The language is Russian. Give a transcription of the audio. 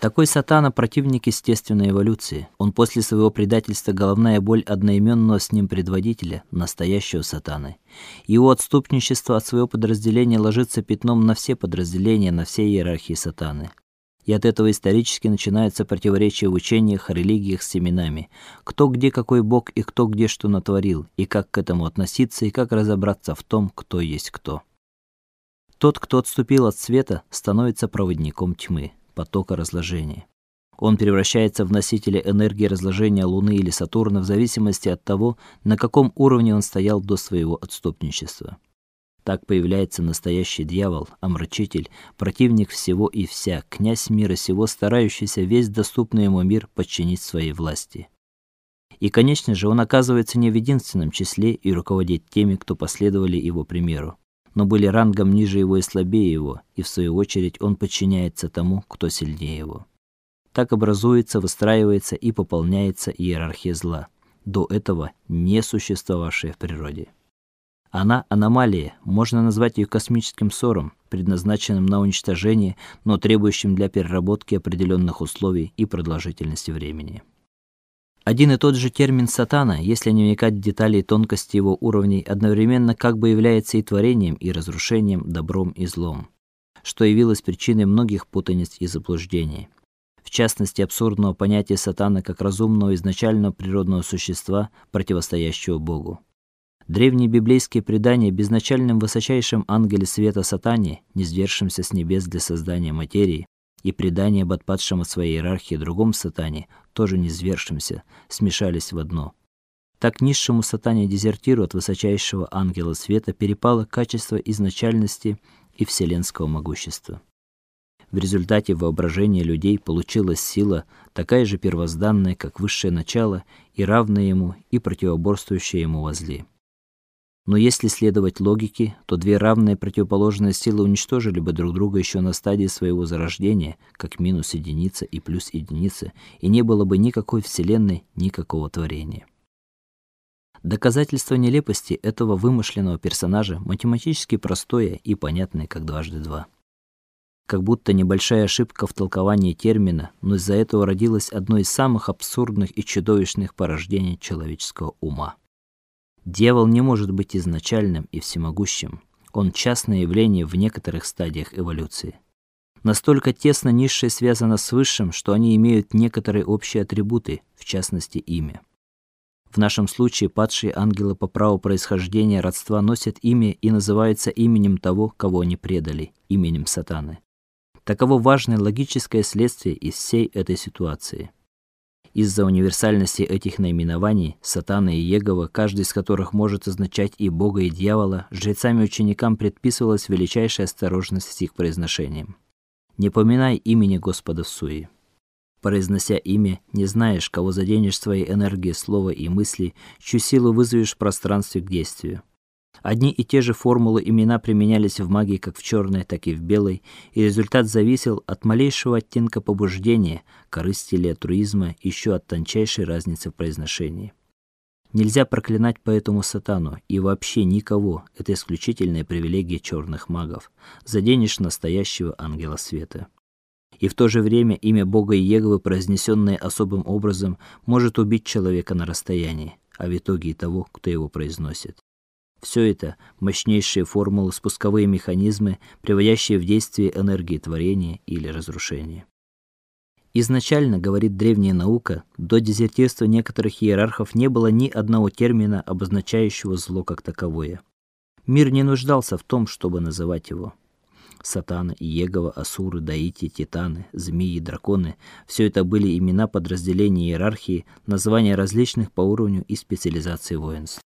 Такой сатана противник естественной эволюции. Он после своего предательства головная боль одноименного с ним предводителя, настоящего сатаны. Его отступничество от своего подразделения ложится пятном на все подразделения, на все иерархии сатаны. И от этого исторически начинается противоречие в учениях, религиях семенами. Кто где какой бог и кто где что натворил, и как к этому относиться, и как разобраться в том, кто есть кто. Тот, кто отступил от света, становится проводником тьмы потока разложения. Он превращается в носителя энергии разложения Луны или Сатурна в зависимости от того, на каком уровне он стоял до своего отступничества. Так появляется настоящий дьявол, омрачитель, противник всего и вся, князь мира сего, старающийся весь доступный ему мир подчинить своей власти. И, конечно же, он оказывается не в единственном числе и руководит теми, кто последовали его примеру но были рангом ниже его и слабее его, и в свою очередь он подчиняется тому, кто сильнее его. Так образуется, выстраивается и пополняется иерархия зла, до этого не существовавшая в природе. Она аномалия, можно назвать ее космическим ссором, предназначенным на уничтожение, но требующим для переработки определенных условий и продолжительности времени. Один и тот же термин сатана, если не вникать в детали и тонкости его уровней, одновременно как бы является и творением, и разрушением, добром и злом, что явилось причиной многих путаниц и заблуждений. В частности, абсурдного понятия сатаны как разумного изначального природного существа, противостоящего Богу. Древние библейские предания о безначальном высочайшем ангеле света сатане, низвергшемся с небес для создания материи, и предание об отпадшем от своей иерархии другом сатане, тоже низвергшемся, смешались в одно. Так низшему сатане дезертиру от высочайшего ангела света перепало качество изначальности и вселенского могущества. В результате воображения людей получилась сила, такая же первозданная, как высшее начало, и равная ему, и противоборствующая ему возле. Но если следовать логике, то две равные противоположные силы уничтожили бы друг друга еще на стадии своего зарождения, как минус единица и плюс единица, и не было бы никакой вселенной, никакого творения. Доказательство нелепости этого вымышленного персонажа математически простое и понятное, как дважды два. Как будто небольшая ошибка в толковании термина, но из-за этого родилось одно из самых абсурдных и чудовищных порождений человеческого ума. Дьявол не может быть изначальным и всемогущим. Он частное явление в некоторых стадиях эволюции. Настолько тесно низшее связано с высшим, что они имеют некоторые общие атрибуты, в частности имя. В нашем случае падшие ангелы по праву происхождения родства носят имя и называются именем того, кого они предали, именем Сатаны. Таково важное логическое следствие из всей этой ситуации. Из-за универсальности этих наименований Сатана и Егова, каждый из которых может означать и бога, и дьявола, жрецам и ученикам предписывалась величайшая осторожность с их произношением. Не поминай имени Господа в суе. Произнося имя, не знаешь, кого заденешь своей энергией слова и мысли, чью силу вызовешь в пространстве к действию. Одни и те же формулы имена применялись в магии как в черной, так и в белой, и результат зависел от малейшего оттенка побуждения, корысти или альтруизма, еще от тончайшей разницы в произношении. Нельзя проклинать поэтому сатану и вообще никого. Это исключительная привилегия черных магов. Заденешь настоящего ангела света. И в то же время имя Бога Иеговы, произнесенное особым образом, может убить человека на расстоянии, а в итоге и того, кто его произносит. Все это мощнейшие формулы, спусковые механизмы, приводящие в действие энергии творения или разрушения. Изначально, говорит древняя наука, до дезертирства некоторых иерархов не было ни одного термина, обозначающего зло как таковое. Мир не нуждался в том, чтобы называть его. Сатана, Иегова, Асуры, Даити, Титаны, Змеи, Драконы – все это были имена подразделений иерархии, названия различных по уровню и специализации воинств.